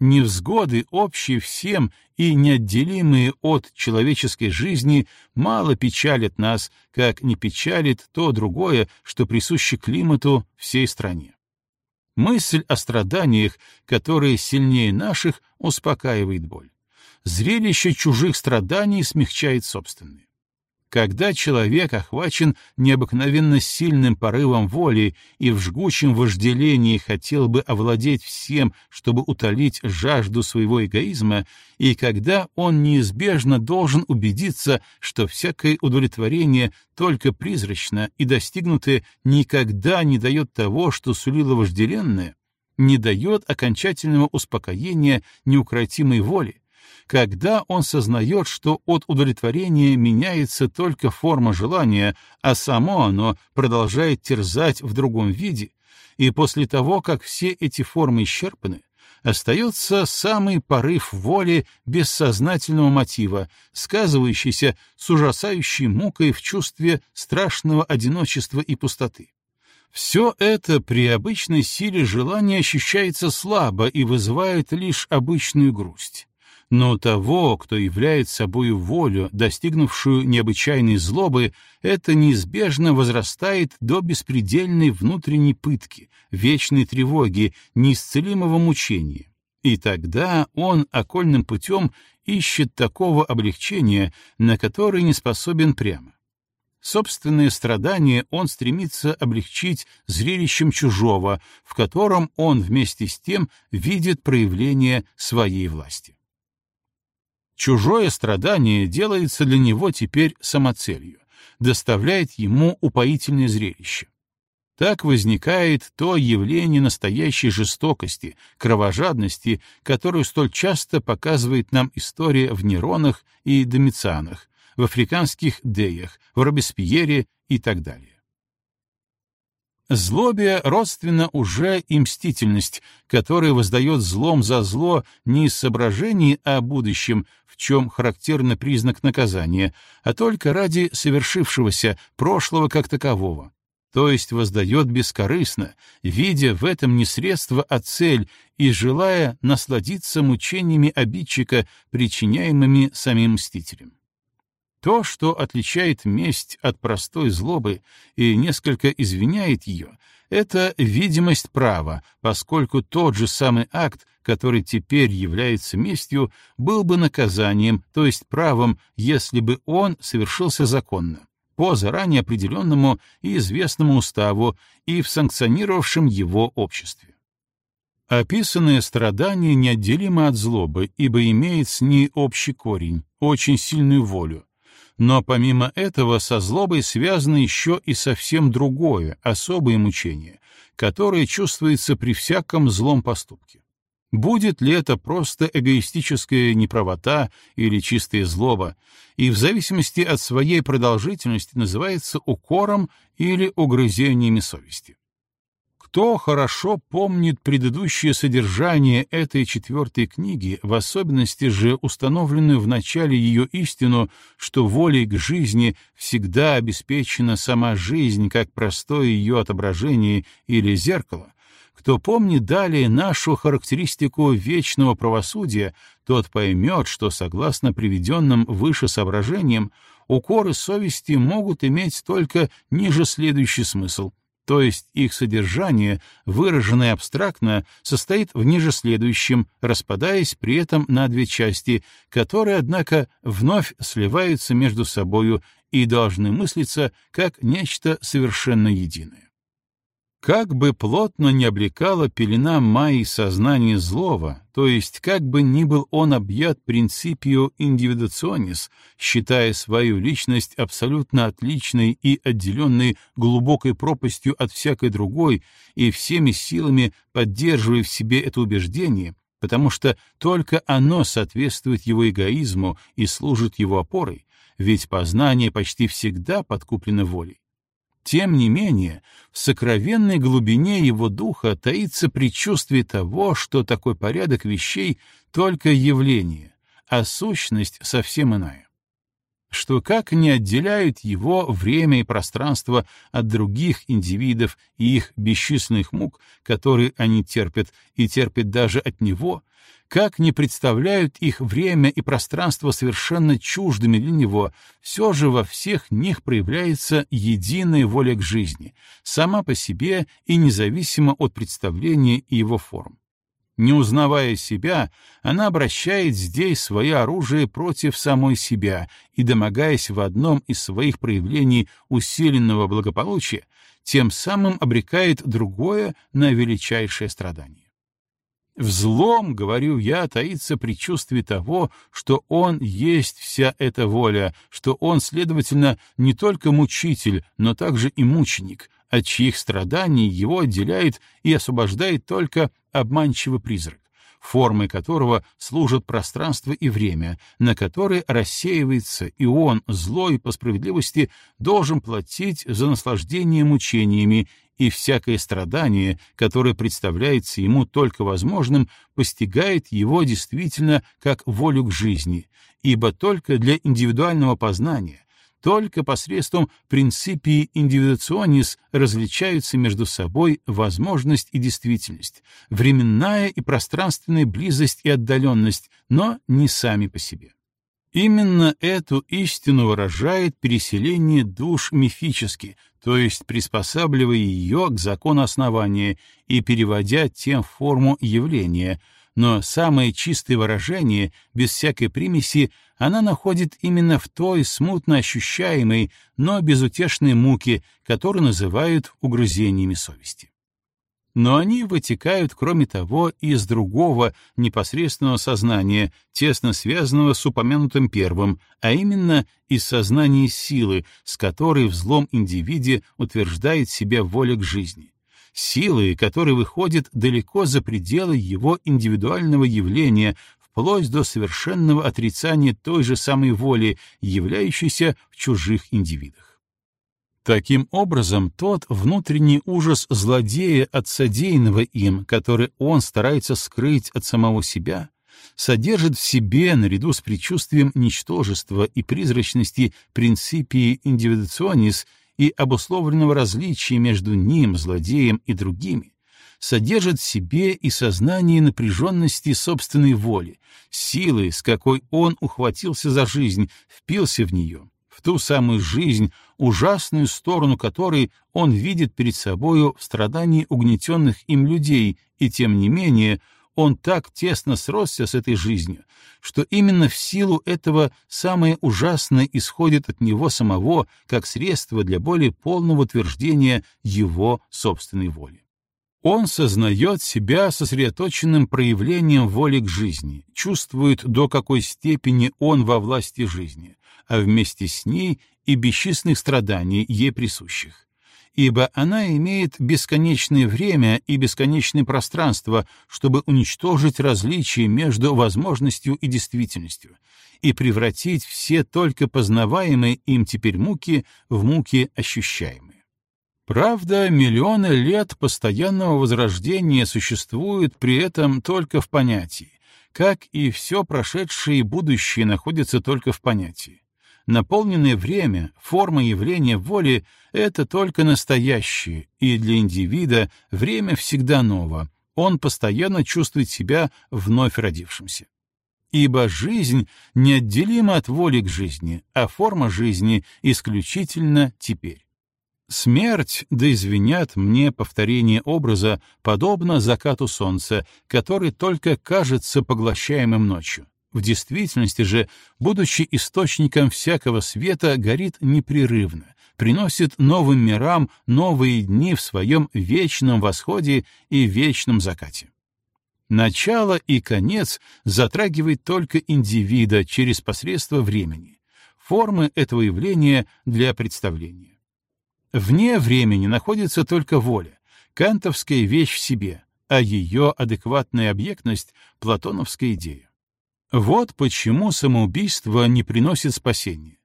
Невзгоды, общие всем и неотделимые от человеческой жизни, мало печалят нас, как не печалит то другое, что присуще климату всей стране. Мысль о страданиях, которые сильнее наших, успокаивает боль. Зрелище чужих страданий смягчает собственные. Когда человек охвачен необыкновенно сильным порывом воли и в жгучем вожделении хотел бы овладеть всем, чтобы утолить жажду своего эгоизма, и когда он неизбежно должен убедиться, что всякое удовлетворение только призрачно и достигнутое никогда не дает того, что сулило вожделенное, не дает окончательного успокоения неукротимой воли, когда он сознает, что от удовлетворения меняется только форма желания, а само оно продолжает терзать в другом виде, и после того, как все эти формы исчерпаны, остается самый порыв воли бессознательного мотива, сказывающийся с ужасающей мукой в чувстве страшного одиночества и пустоты. Все это при обычной силе желания ощущается слабо и вызывает лишь обычную грусть. Но того, кто являет собою волю, достигнувшую необычайной злобы, это неизбежно возрастает до беспредельной внутренней пытки, вечной тревоги, неисцелимого мучения. И тогда он окольным путем ищет такого облегчения, на которое не способен прямо. Собственные страдания он стремится облегчить зрелищем чужого, в котором он вместе с тем видит проявление своей власти. Чужое страдание делается для него теперь самоцелью, доставляет ему упоительное зрелище. Так возникает то явление настоящей жестокости, кровожадности, которую столь часто показывает нам история в Неронах и Домицианах, в африканских Деях, в Робеспьере и так далее. Злобе родственна уже и мстительность, которая воздает злом за зло не из соображений о будущем, в чем характерный признак наказания, а только ради совершившегося прошлого как такового. То есть воздает бескорыстно, видя в этом не средство, а цель, и желая насладиться мучениями обидчика, причиняемыми самим мстителем. То, что отличает месть от простой злобы и несколько извиняет ее, это видимость права, поскольку тот же самый акт, который теперь является местью, был бы наказанием, то есть правом, если бы он совершился законно, по заранее определенному и известному уставу и в санкционировавшем его обществе. Описанное страдание неотделимо от злобы, ибо имеет с ней общий корень, очень сильную волю, но помимо этого со злобой связано еще и совсем другое, особое мучение, которое чувствуется при всяком злом поступке. Будет ли это просто эгоистическая неправота или чистая злоба, и в зависимости от своей продолжительности называется укором или угрызениями совести. Кто хорошо помнит предыдущее содержание этой четвертой книги, в особенности же установленную в начале ее истину, что волей к жизни всегда обеспечена сама жизнь как простое ее отображение или зеркало, кто помнит далее нашу характеристику вечного правосудия, тот поймет, что, согласно приведенным выше соображениям, укоры совести могут иметь только ниже следующий смысл — то есть их содержание, выраженное абстрактно, состоит в ниже следующем, распадаясь при этом на две части, которые, однако, вновь сливаются между собою и должны мыслиться как нечто совершенно единое. Как бы плотно не облекала пелена Майи сознание злого, то есть как бы ни был он объят принципио индивидуационис, считая свою личность абсолютно отличной и отделенной глубокой пропастью от всякой другой и всеми силами поддерживая в себе это убеждение, потому что только оно соответствует его эгоизму и служит его опорой, ведь познание почти всегда подкуплено волей. Тем не менее, в сокровенной глубине его духа таится предчувствие того, что такой порядок вещей — только явление, а сущность совсем иная. Что как не отделяют его время и пространство от других индивидов и их бесчисленных мук, которые они терпят, и терпят даже от него, как не представляют их время и пространство совершенно чуждыми для него, все же во всех них проявляется единая воля к жизни, сама по себе и независимо от представления и его форм. Не узнавая себя, она обращает здесь свое оружие против самой себя и, домогаясь в одном из своих проявлений усиленного благополучия, тем самым обрекает другое на величайшее страдание. В злом, говорю я, таится предчувствие того, что он есть вся эта воля, что он, следовательно, не только мучитель, но также и мученик, от чьих страданий его отделяет и освобождает только обманчивый призрак, формой которого служат пространство и время, на которое рассеивается, и он, злой по справедливости, должен платить за наслаждение мучениями и всякое страдание, которое представляется ему только возможным, постигает его действительно как волю к жизни, ибо только для индивидуального познания, только посредством принципии индивидуационис различаются между собой возможность и действительность, временная и пространственная близость и отдаленность, но не сами по себе. Именно эту истину выражает переселение душ мифически, то есть приспосабливая ее к закону основания и переводя тем форму явления, но самое чистое выражение, без всякой примеси, она находит именно в той смутно ощущаемой, но безутешной муке, которую называют угрызениями совести но они вытекают, кроме того, из другого непосредственного сознания, тесно связанного с упомянутым первым, а именно из сознания силы, с которой в злом индивиде утверждает себя воля к жизни. Силы, которая выходит далеко за пределы его индивидуального явления, вплоть до совершенного отрицания той же самой воли, являющейся в чужих индивидах. Таким образом, тот внутренний ужас злодея от содеянного им, который он старается скрыть от самого себя, содержит в себе, наряду с предчувствием ничтожества и призрачности принципии индивидуационис и обусловленного различия между ним, злодеем и другими, содержит в себе и сознание напряженности собственной воли, силы, с какой он ухватился за жизнь, впился в нее, в ту самую жизнь, ужасную сторону которой он видит перед собою в страдании угнетенных им людей, и тем не менее он так тесно сросся с этой жизнью, что именно в силу этого самое ужасное исходит от него самого как средство для более полного утверждения его собственной воли. Он сознает себя сосредоточенным проявлением воли к жизни, чувствует, до какой степени он во власти жизни, а вместе с ней и бесчисленных страданий ей присущих. Ибо она имеет бесконечное время и бесконечное пространство, чтобы уничтожить различия между возможностью и действительностью и превратить все только познаваемые им теперь муки в муки ощущаемые. Правда, миллионы лет постоянного возрождения существуют при этом только в понятии, как и все прошедшее и будущее находится только в понятии. Наполненное время, форма явления воли — это только настоящее, и для индивида время всегда ново, он постоянно чувствует себя вновь родившимся. Ибо жизнь неотделима от воли к жизни, а форма жизни исключительно теперь. Смерть, да извинят мне повторение образа, подобно закату солнца, который только кажется поглощаемым ночью. В действительности же, будучи источником всякого света, горит непрерывно, приносит новым мирам новые дни в своем вечном восходе и вечном закате. Начало и конец затрагивает только индивида через посредство времени, формы этого явления для представления. Вне времени находится только воля, кантовская вещь в себе, а ее адекватная объектность — платоновская идея. Вот почему самоубийство не приносит спасения.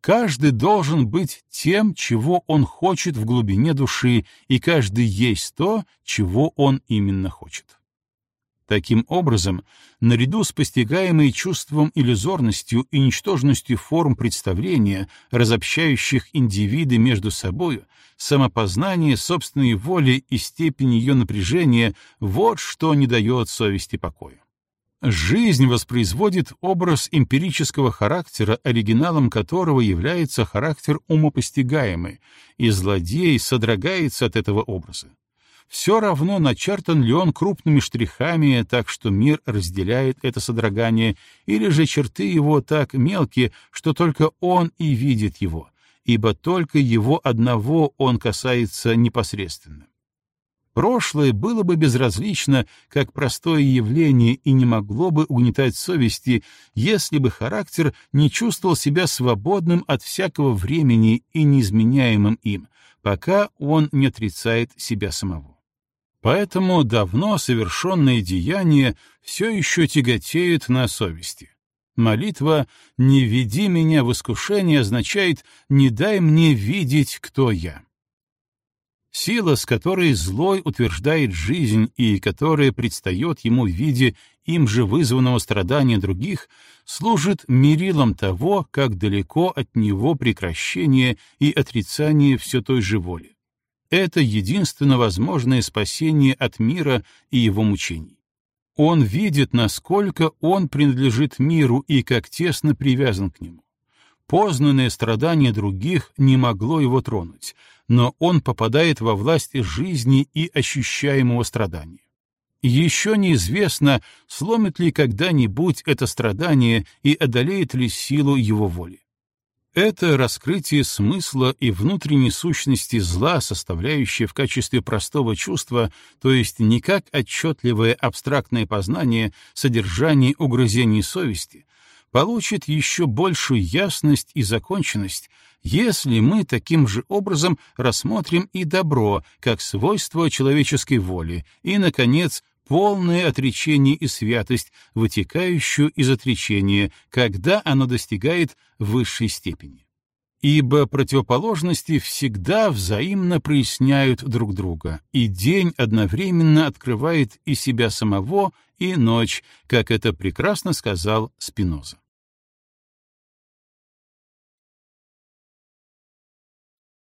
Каждый должен быть тем, чего он хочет в глубине души, и каждый есть то, чего он именно хочет. Таким образом, наряду с постигаемой чувством иллюзорностью и ничтожностью форм представления, разобщающих индивиды между собою, самопознание собственной воли и степень ее напряжения — вот что не дает совести покоя. Жизнь воспроизводит образ эмпирического характера, оригиналом которого является характер умопостигаемый, и злодей содрогается от этого образа. Все равно начертан ли он крупными штрихами, так что мир разделяет это содрогание, или же черты его так мелкие, что только он и видит его, ибо только его одного он касается непосредственно. Прошлое было бы безразлично, как простое явление, и не могло бы угнетать совести, если бы характер не чувствовал себя свободным от всякого времени и неизменяемым им, пока он не отрицает себя самого. Поэтому давно совершенные деяния все еще тяготеют на совести. Молитва «Не веди меня в искушение» означает «Не дай мне видеть, кто я». Сила, с которой злой утверждает жизнь и которая предстает ему в виде им же вызванного страдания других, служит мерилом того, как далеко от него прекращение и отрицание все той же воли. Это единственно возможное спасение от мира и его мучений. Он видит, насколько он принадлежит миру и как тесно привязан к нему. Познанное страдание других не могло его тронуть, но он попадает во власть жизни и ощущаемого страдания. Еще неизвестно, сломит ли когда-нибудь это страдание и одолеет ли силу его воли. Это раскрытие смысла и внутренней сущности зла, составляющее в качестве простого чувства, то есть не как отчетливое абстрактное познание содержания угрызений совести, получит еще большую ясность и законченность, если мы таким же образом рассмотрим и добро как свойство человеческой воли, и, наконец, полное отречение и святость, вытекающую из отречения, когда оно достигает высшей степени. Ибо противоположности всегда взаимно проясняют друг друга, и день одновременно открывает и себя самого, и ночь, как это прекрасно сказал Спиноза.